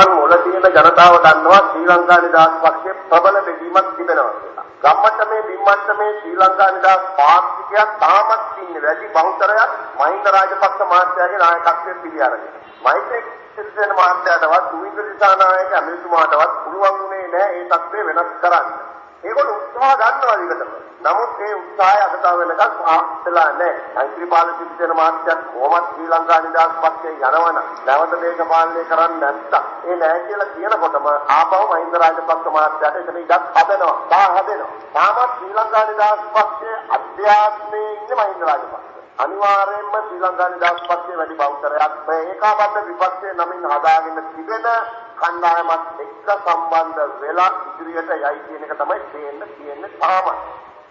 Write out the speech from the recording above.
Taman මුල තියෙන ජනතාව දන්නවා ශ්‍රී ලංකා නිදහස් පක්ෂයේ ප්‍රබල බෙදීමක් තිබෙනවා කියලා. ගම්මට්ටමේ බිම්මට්ටමේ ශ්‍රී ලංකා නිදහස් පාර්ටිකයක් තාමත් ඉන්නේ වැඩි බහුතරයක් මහින්ද රාජපක්ෂ මහත්තයාගේ නායකත්වයේ පිළි අරගෙන. මෛත්‍රී සිරිසේන මහත්තයාටවත් සුවින්ද දිසානායක ඇමතිතුමාටවත් පුළුවන් වුණේ නැහැ මේ තත්ත්වය වෙනස් කරන්න. ඒගොල්ලෝ උත්සාහ ගන්නවා විකට. නමුත් ඒ උත්සාහය අද තව වෙනකන් ආස්තලා නැහැ. මෛත්‍රීපාල සිරිසේන මහත්තයා කොහොමද ශ්‍රී ලංකා නිදහස් පක්ෂයේ යනවන නැවත දේශපාලනය කරන්නේ නැත්තම් ඒ නැහැ කියලා කියනකොටම ආපහු මහින්ද රාජපක්ෂ මහත්තයාට එතන ඉඩක් හදනවා. තා හදනවා. තාමත් ශ්‍රී ලංකා නිදහස් පක්ෂයේ අධ්‍යාත්මයේ ඉන්න මහින්ද රාජපක්ෂ. අනිවාර්යයෙන්ම ශ්‍රී ලංකා නිදහස් පක්ෂයේ වැඩි බෞද්ධරයක් මේ ඒකාබද්ධ විපක්ෂයේ නමින් හදාගෙන තිබෙන කණ්ඩායමත් එක්ක සම්බන්ධ වෙලා ඉදිරියට යයි කියන එක තමයි තේන්න තියෙන්නේ තාම.